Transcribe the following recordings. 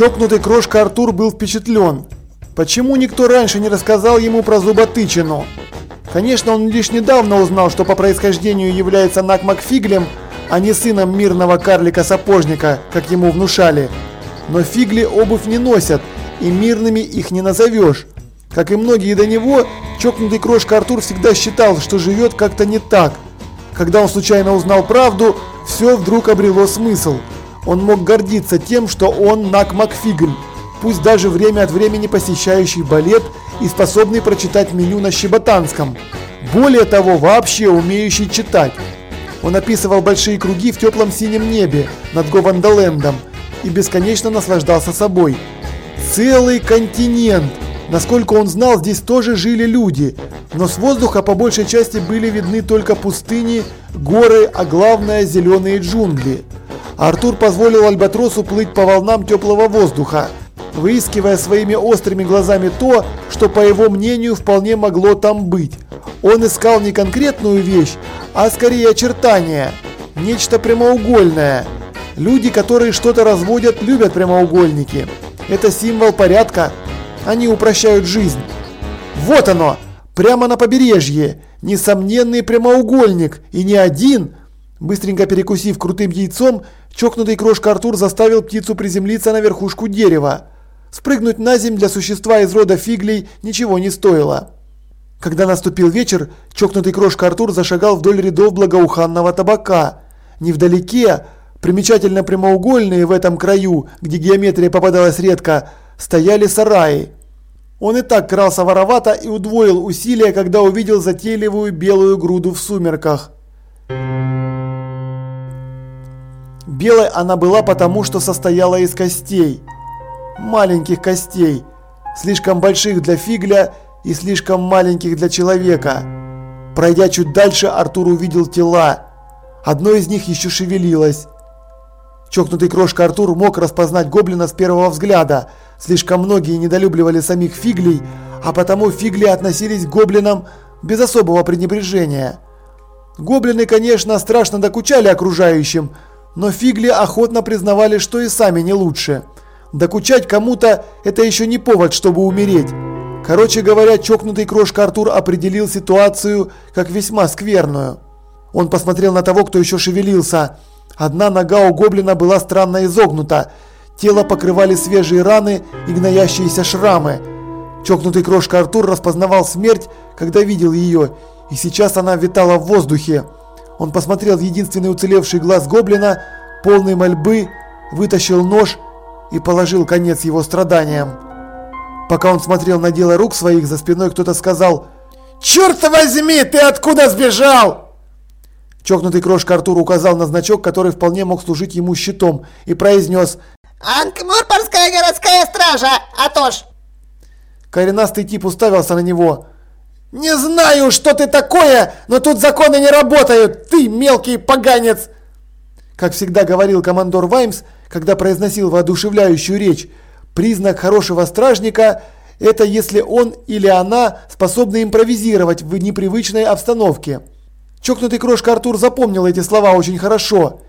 Чокнутый крошка Артур был впечатлен. Почему никто раньше не рассказал ему про зуботычину? Конечно, он лишь недавно узнал, что по происхождению является Нак Макфиглем, а не сыном мирного карлика-сапожника, как ему внушали. Но фигли обувь не носят, и мирными их не назовешь. Как и многие до него, чокнутый крошка Артур всегда считал, что живет как-то не так. Когда он случайно узнал правду, все вдруг обрело смысл – он мог гордиться тем, что он Нак Макфигль, пусть даже время от времени посещающий балет и способный прочитать меню на щеботанском. Более того, вообще умеющий читать. Он описывал большие круги в теплом синем небе над Говандалендом и бесконечно наслаждался собой. Целый континент! Насколько он знал, здесь тоже жили люди, но с воздуха по большей части были видны только пустыни, горы, а главное зеленые джунгли. Артур позволил Альбатросу плыть по волнам теплого воздуха, выискивая своими острыми глазами то, что по его мнению вполне могло там быть. Он искал не конкретную вещь, а скорее очертания, нечто прямоугольное. Люди, которые что-то разводят, любят прямоугольники. Это символ порядка. Они упрощают жизнь. Вот оно, прямо на побережье, несомненный прямоугольник, и не один. Быстренько перекусив крутым яйцом, Чокнутый крошка Артур заставил птицу приземлиться на верхушку дерева. Спрыгнуть на землю для существа из рода фиглей ничего не стоило. Когда наступил вечер, чокнутый крошка Артур зашагал вдоль рядов благоуханного табака. Невдалеке, примечательно прямоугольные в этом краю, где геометрия попадалась редко, стояли сараи. Он и так крался воровато и удвоил усилия, когда увидел затейливую белую груду в сумерках. Белой она была потому, что состояла из костей. Маленьких костей, слишком больших для фигля и слишком маленьких для человека. Пройдя чуть дальше, Артур увидел тела. Одно из них еще шевелилось. Чокнутый крошка Артур мог распознать гоблина с первого взгляда. Слишком многие недолюбливали самих фиглей, а потому фигли относились к гоблинам без особого пренебрежения. Гоблины, конечно, страшно докучали окружающим, но фигли охотно признавали, что и сами не лучше. Докучать кому-то – это еще не повод, чтобы умереть. Короче говоря, чокнутый крошка Артур определил ситуацию как весьма скверную. Он посмотрел на того, кто еще шевелился. Одна нога у гоблина была странно изогнута. Тело покрывали свежие раны и гноящиеся шрамы. Чокнутый крошка Артур распознавал смерть, когда видел ее, и сейчас она витала в воздухе. Он посмотрел в единственный уцелевший глаз гоблина, полный мольбы, вытащил нож и положил конец его страданиям. Пока он смотрел на дело рук своих, за спиной кто-то сказал «Черт возьми, ты откуда сбежал?» Чокнутый крошка Артур указал на значок, который вполне мог служить ему щитом, и произнес «Анкмурпорская городская стража, Атош!» Коренастый тип уставился на него. «Не знаю, что ты такое, но тут законы не работают, ты мелкий поганец!» Как всегда говорил командор Ваймс, когда произносил воодушевляющую речь, признак хорошего стражника – это если он или она способны импровизировать в непривычной обстановке. Чокнутый крошка Артур запомнил эти слова очень хорошо.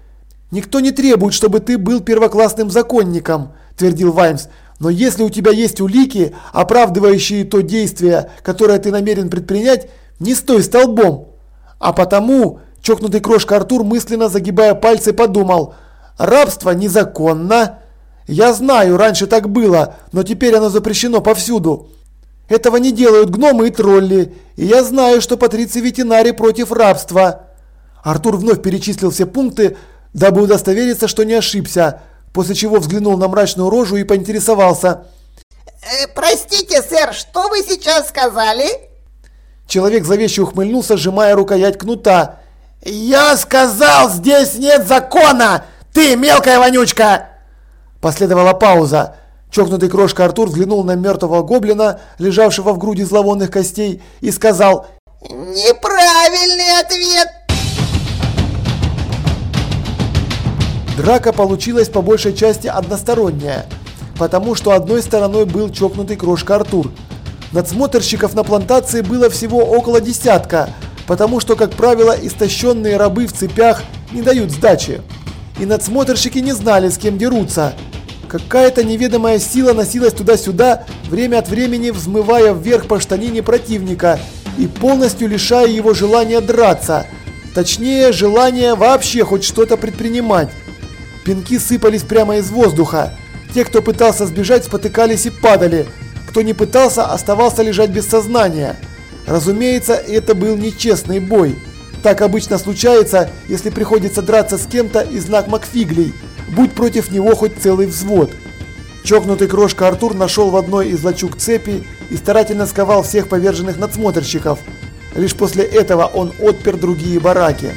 «Никто не требует, чтобы ты был первоклассным законником», – твердил Ваймс. Но если у тебя есть улики, оправдывающие то действие, которое ты намерен предпринять, не стой столбом. А потому, чокнутый крошка Артур, мысленно загибая пальцы, подумал, рабство незаконно. Я знаю, раньше так было, но теперь оно запрещено повсюду. Этого не делают гномы и тролли, и я знаю, что патриции ветеринари против рабства. Артур вновь перечислил все пункты, дабы удостовериться, что не ошибся после чего взглянул на мрачную рожу и поинтересовался. Э, «Простите, сэр, что вы сейчас сказали?» Человек зловеще ухмыльнулся, сжимая рукоять кнута. «Я сказал, здесь нет закона! Ты мелкая вонючка!» Последовала пауза. Чокнутый крошка Артур взглянул на мертвого гоблина, лежавшего в груди зловонных костей, и сказал «Неправильный ответ!» Драка получилась по большей части односторонняя. потому что одной стороной был чокнутый крошка Артур. Надсмотрщиков на плантации было всего около десятка, потому что, как правило, истощенные рабы в цепях не дают сдачи. И надсмотрщики не знали, с кем дерутся. Какая-то неведомая сила носилась туда-сюда, время от времени взмывая вверх по штанине противника и полностью лишая его желания драться, точнее, желания вообще хоть что-то предпринимать. Пинки сыпались прямо из воздуха. Те, кто пытался сбежать, спотыкались и падали. Кто не пытался, оставался лежать без сознания. Разумеется, это был нечестный бой. Так обычно случается, если приходится драться с кем-то из знак Макфиглей, будь против него хоть целый взвод. Чокнутый крошка Артур нашел в одной из лачуг цепи и старательно сковал всех поверженных надсмотрщиков. Лишь после этого он отпер другие бараки.